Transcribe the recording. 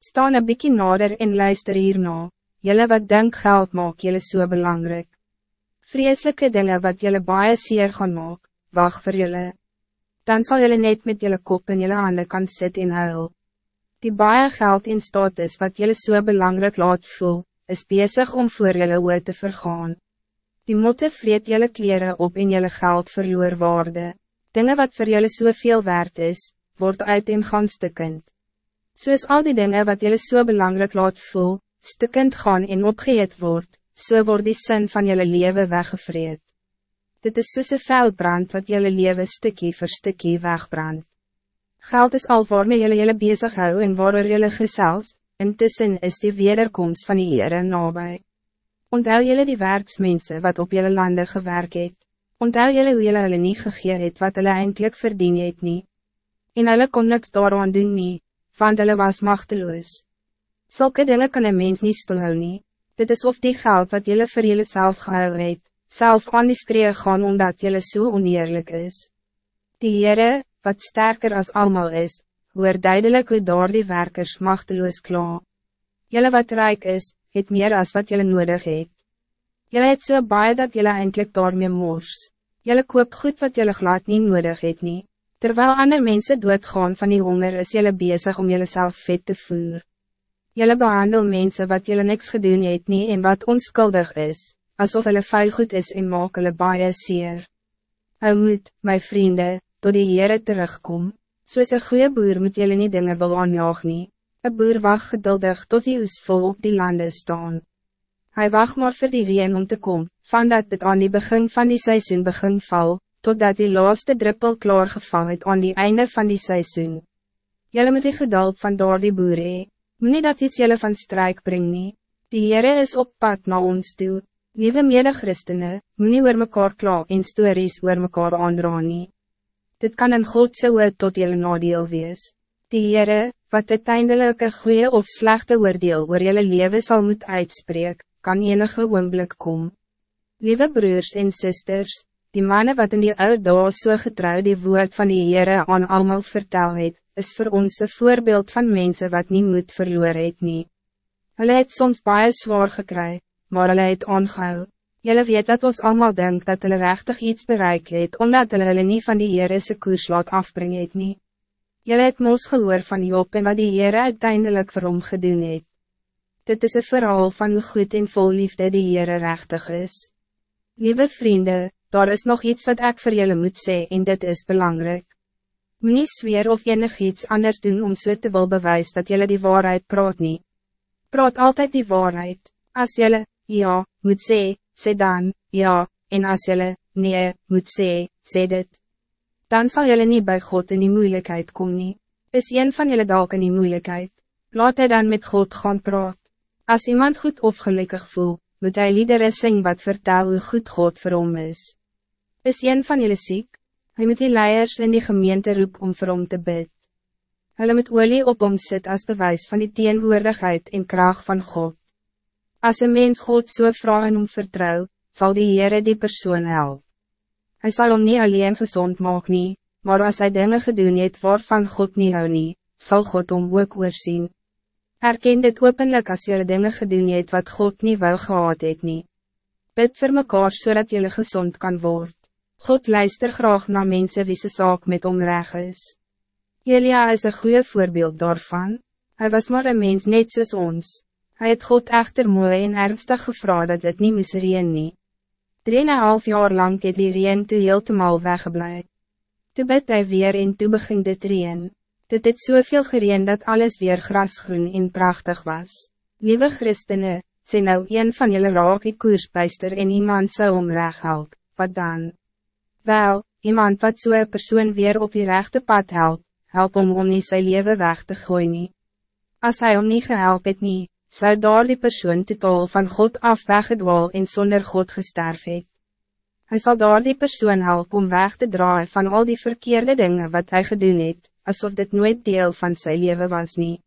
Staan een bykie nader en luister hierna, jylle wat denk geld maak jylle so belangrijk. Vreeselijke dingen wat jylle baie seer gaan maak, wacht voor jylle. Dan zal jylle net met jylle kop in jylle handen kan sit en huil. Die baie geld in status wat jylle so belangrijk laat voel, is bezig om voor jylle oor te vergaan. Die motte vreet jylle kleren op en jylle geld verloor waarde. Dingen wat voor jylle soveel waard is, wordt uit en gaan stukkend. Soos al die dingen wat jullie zo so belangrijk laat voel, stukkend gaan en opgeëet word, so word die sin van jullie leven weggevreed. Dit is soos een veldbrand wat jullie leven stukkie voor stukkie wegbrand. Geld is al waarmee jullie jullie bezig hou en waar jullie gezels, intussen is die wederkomst van die Heere nabij. Onthou jullie die werksmensen wat op jullie landen gewerkt het. Onthou jullie hoe jullie hulle nie gegeer het wat hulle eindelijk verdien het nie. En hulle kon niks daaraan doen nie want hulle was machteloos. Zulke dingen kan een mens niet stilhou nie. Dit is of die geld wat jullie voor jullie zelf gehou het, zelf aan die skree gaan omdat jullie zo so oneerlijk is. Die Heere, wat sterker als allemaal is, hoor duidelijk hoe door die werkers machteloos kla. Jullie wat rijk is, het meer als wat jullie nodig het. Jullie het so baie dat jullie eindelijk daarmee moors. Jullie koop goed wat jullie glad niet nodig het niet. Terwijl andere mensen doodgaan van die honger is jullie bezig om zelf vet te voeren. Jullie behandel mensen wat jullie niks gedoen het nie en wat onschuldig is, alsof hulle vuil goed is en maak hulle baie seer. Hou moet, my vrienden, tot die Heere terugkom, soos een goede boer moet jullie niet dingen wil aanjaag nie. Een boer wacht geduldig tot die oes vol op die landen staan. Hij wacht maar voor die reen om te komen, van dat het aan die begin van die seizoen begin val, totdat die laaste druppel klaargeval het aan die einde van die seizoen. Jelle moet die geduld van door die boer hee, moet dat iets jelle van strijk bring nie. Die Heere is op pad na ons toe, Liewe mede christene, moet nie oor mekaar klaar en stories oor mekaar aandra nie. Dit kan een Godse woord tot jelle nadeel wees. Die Heere, wat uiteindelik een goede of slechte oordeel oor jelle leven zal moet uitspreek, kan enige oomblik kom. Lieve broers en sisters, Die mannen wat in die oude so getrouw die woord van die Heere aan allemaal vertel het, is voor ons een voorbeeld van mensen wat niet moed verloor het nie. Hulle het soms baie zwaar gekry, maar hulle het aangehou. Julle weet dat ons allemaal denkt dat hulle rechtig iets bereik het, omdat hulle hulle nie van die Heerese koers laat afbring het nie. Julle het mos gehoor van Job en wat die Heere uiteindelijk vir hom gedoen het. Dit is een verhaal van hoe goed en vol liefde die Heere rechtig is. Lieve vrienden, daar is nog iets wat ik voor jullie moet zeggen en dit is belangrijk. Meneer zweer of enig iets anders doen om so te wil bewijs dat jullie die waarheid praat niet. Praat altijd die waarheid. Als jullie, ja, moet zeggen, sê dan, ja, en als jullie, nee, moet zeggen, sê dit. Dan zal jullie niet bij God in die moeilijkheid komen. Is een van jullie dalk in die moeilijkheid? Laat hij dan met God gaan praat. Als iemand goed of gelukkig voelt, moet hij liederen zingen wat vertel hoe goed God voor hom is. Is een van jullie ziek? Hij moet die leiers in die gemeente roep om vir hom te bid. Hulle moet olie op hom sit as bewijs van die teenwoordigheid en kracht van God. Als een mens God so vraag en om vertrouw, zal die Heere die persoon help. Hij zal hom niet alleen gezond maak nie, maar als hij dingen gedoen het waarvan God niet hou nie, sal God hom ook oorzien. Erken dit openlijk als jullie dingen gedoen het wat God niet wil gehad het nie. Bid voor mekaar zodat jullie gezond kan worden. God luister graag naar mensen wie ze zaak met omreg is. Elia is een goede voorbeeld daarvan. Hij was maar een mens net soos ons. Hij het God echter mooi en ernstig gevraagd dat het niet moest reen nie. Drieënhalf jaar lang het die reen toe heeltemal weggeblij. Toe bid hy weer en toe begin dit reen. Dit het soveel gereen dat alles weer grasgroen en prachtig was. Lieve christene, sê nou een van jullie raak die koersbeister en iemand zou omreg help, wat dan? Wel, iemand wat zo'n so persoon weer op die rechte pad helpt, help om om niet zijn leven weg te gooien. Als hij om niet gehelp het niet, zou daar die persoon totaal van God af weggedwaal en zonder God gesterf het. Hij zal daar die persoon helpen om weg te draaien van al die verkeerde dingen wat hij gedoen het, alsof dit nooit deel van zijn leven was niet.